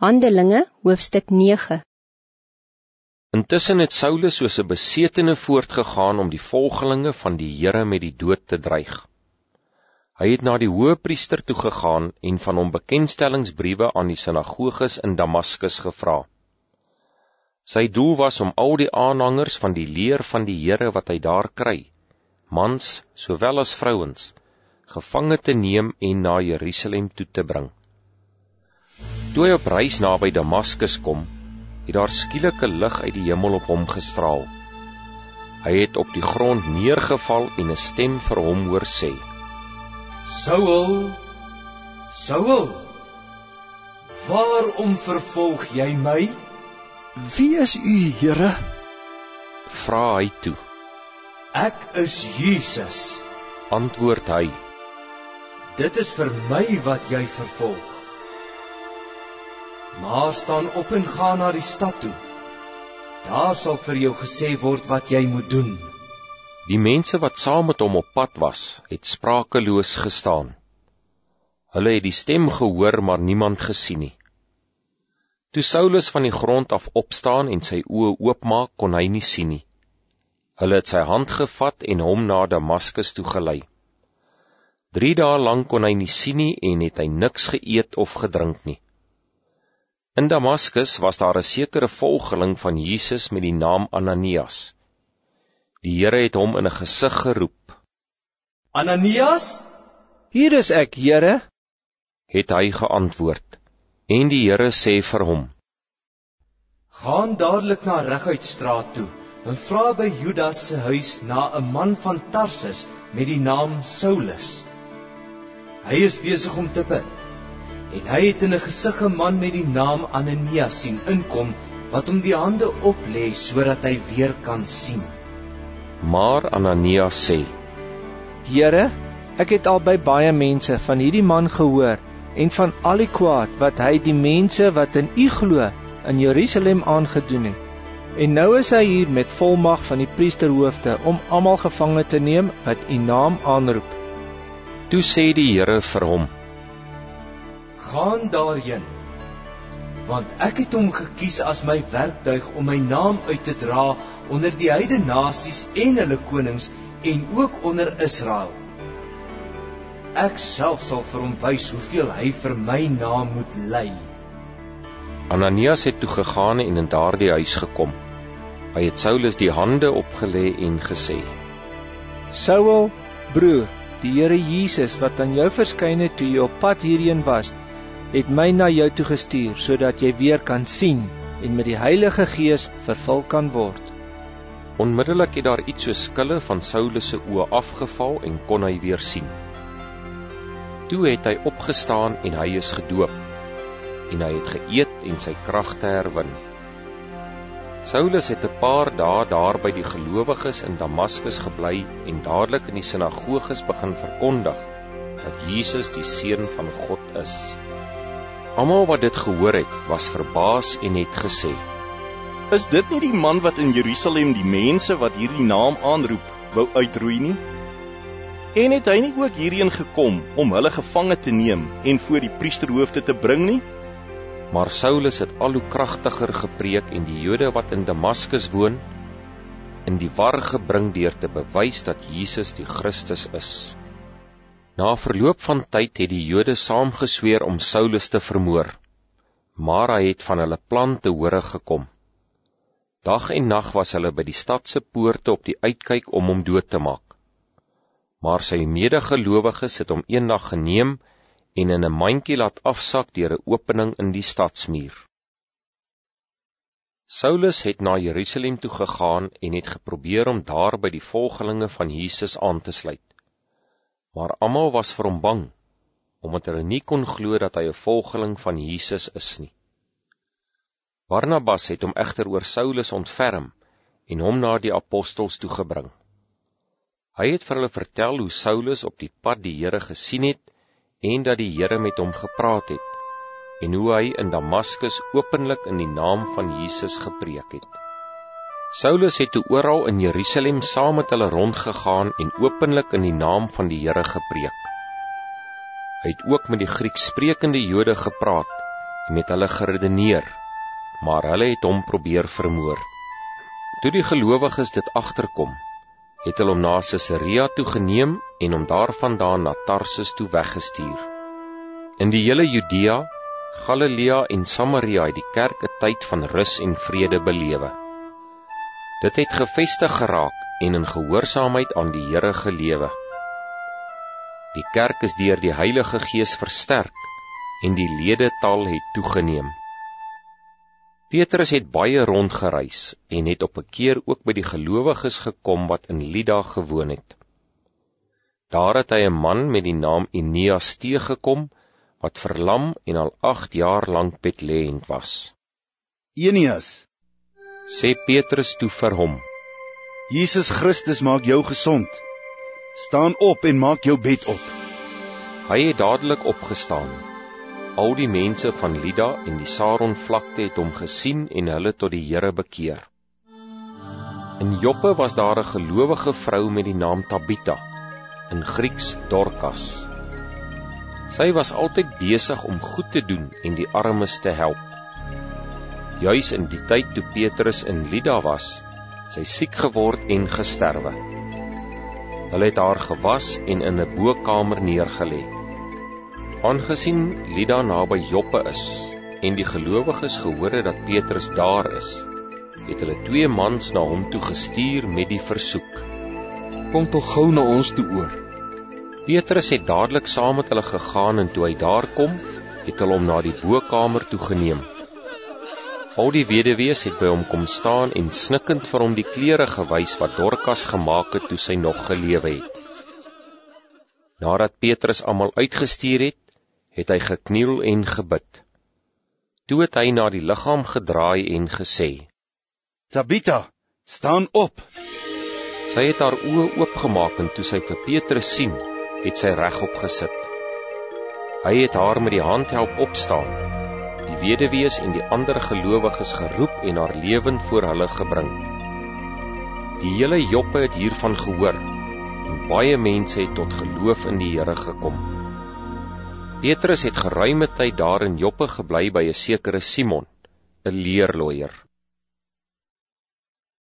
Handelinge, hoofstuk 9 Intussen het Saulus soos 'n besetene voortgegaan om die volgelinge van die Here met die dood te dreig. Hy het na die hoëpriester toe gegaan en van hom bekendstellingsbriewe aan die sinagoges in Damaskus gevra. Sy doel was om al die aanhangers van die leer van die Here wat hy daar kry, mans sowel as vrouens, gevange te neem en na Jerusalem toe te bring. Toe hy op reis naby Damaskus kom, het daar skielike lig uit die hemel op hom gestraal. Hy het op die grond neergeval en 'n stem vir hom hoor sê: Saul, Saul, waarom vervolg jy my? Wie is u, Here? Vra hy toe. Ek is Jesus. Antwoord hy: Dit is vir my wat jy vervolg. Maar staan op en gaan na die stad toe. Daar sal vir jou gesê word wat jy moet doen. Die mense wat saam met hom op pad was, het sprakeloos gestaan. Hulle het die stem gehoor, maar niemand gesien nie. Toe Saulus van die grond af opstaan en sy oë oopmaak, kon hy nie sien nie. Hulle het sy hand gevat en hom na Damaskus toe gelei. 3 dae lank kon hy nie sien nie en het hy niks geëet of gedrink nie. In Damaskus was daar 'n sekere volgeling van Jesus met die naam Ananias. Die Here het hom in 'n gesig geroep. Ananias? Hier is ek, Here, het hy geantwoord. En die Here sê vir hom: Gaan dadelik na Reguitstraat toe en vra by Judas se huis na 'n man van Tarsus met die naam Saulus. Hy is besig om te bid en hy het in 'n gesig 'n man met die naam Ananias sien inkom wat hom die hande oplê sodat hy weer kan sien. Maar Ananias sê: Here, ek het al by baie mense van hierdie man gehoor en van al die kwaad wat hy die mense wat in U glo in Jerusalem aangedoen het. En nou is hy hier met volmag van die priesterhoofde om almal gevange te neem wat U naam aanroep. Toe sê die Here vir hom: gaan daarheen. Want ek het hom gekies as my werktuig om my naam uit te dra onder die heidene nasies en hulle konings en ook onder Israel. Ek self sal vir hom wys hoeveel hy vir my naam moet ly Ananias het toe gegaan en in daardie huis gekom. Hy het Saulus die hande opgelê en gesê Saul broer die Here Jesus wat aan jou verskyn het toe jy op pad hierheen was het my na jou toe gestuur sodat jy weer kan sien en met die Heilige Gees vervul kan word. Onmiddellik het daar iets so skille van Saulus se oë afgeval en kon hy weer sien. Toe het hy opgestaan en hy is gedoop en hy het geëet en sy kragte herwin. Saulus het 'n paar dae daar by die gelowiges in Damaskus gebly en dadelik in die sinagoges begin verkondig dat Jesus die seun van God is. Almal wat dit gehoor het, was verbaas en het gesê: "Is dit nie die man wat in Jerusalem die mense wat hierdie naam aanroep, wou uitroei nie? En het hy nie ook hierheen gekom om hulle gevange te neem en voor die priesterhoofde te bring nie?" Maar Saulus het al hoe kragtiger gepreek en die Jode wat in Damaskus woon, in die war gebring deur te bewys dat Jesus die Christus is. Na verloop van tyd het die Jode saamgesweer om Saulus te vermoor, maar hy het van hulle plan te hore gekom. Dag en nag was hulle by die stad se poorte op die uitkyk om hom dood te maak. Maar sy medegelowiges het hom eendag geneem en in 'n mandjie laat afsak deur 'n opening in die stadsmuur. Saulus het na Jerusalem toe gegaan en het geprobeer om daar by die volgelinge van Jesus aan te sluit maar almal was vir hom bang omdat hulle nie kon glo dat hy 'n volgeling van Jesus is nie. Barnabas het hom egter oor Saulus ontferm en hom na die apostels toe gebring. Hy het vir hulle vertel hoe Saulus op die pad die Here gesien het en dat die Here met hom gepraat het en hoe hy in Damaskus openlik in die naam van Jesus gepreek het. Saulus het toe oral in Jerusalem saam met hulle rondgegaan en openlik in die naam van die Here gepreek. Hy het ook met die Grieksprekende Jode gepraat en met hulle geredeneer, maar hulle het hom probeer vermoor. Toe die gelowiges dit agterkom, het hulle hom na Caesarea toe geneem en hom daarvandaan na Tarsus toe weggestuur. In die hele Judea, Galilea en Samaria het die kerk 'n tyd van rus en vrede belewe. Dit het gevestig geraak en in gehoorsaamheid aan die Here gelewe. Die kerk is deur die Heilige Gees versterk en die ledetal het toegeneem. Petrus het baie rondgereis en het op 'n keer ook by die gelowiges gekom wat in Lydda gewoon het. Daar het hy 'n man met die naam Eneas teëgekom wat verlam en al 8 jaar lank bedlêend was. Eneas, sê Petrus toe vir hom: Jesus Christus maak jou gesond. Staan op en maak jou bed op. Hy het dadelik opgestaan Al die mense van Lida en die Saron vlakte het hom gesien en hulle tot die Here bekeer. In Joppe was daar 'n gelowige vrou met die naam Tabita, in Grieks Dorcas. Sy was altyd besig om goed te doen en die armes te help. Juis in die tyd toe Petrus in Lida was, sy siek geword en gesterwe. Hulle het haar gewas en in 'n bokamer neergelê. Aangesien Lida naby Joppe is en die gelowiges gehoor het dat Petrus daar is, het hulle twee mans na hom toe gestuur met die versoek: "Kom tog gou na ons toe oor." Petrus het dadelik saam met hulle gegaan en toe hy daar kom, het hulle hom na die bokamer toe geneem. Al die weduwees het by hom kom staan en snikkend vir hom die klere gewys wat Dorcas gemaak het toe sy nog gelewe het. Nadat Petrus almal uitgestuur het, het hy gekniel en gebid. Toe het hy na die liggaam gedraai en gesê: Tabita, staan op. Sy het haar oë oopgemaak en toe sy vir Petrus sien, het sy regop gesit. Hy het haar met die hand help opstaan. Weduwees en die ander gelowiges geroep en haar lewend voor hulle gebring. Die hele Joppe het hiervan gehoor en baie mense het tot geloof in die Here gekom. Petrus het geruime tyd daar in Joppe gebly by 'n sekere Simon, 'n leerloier.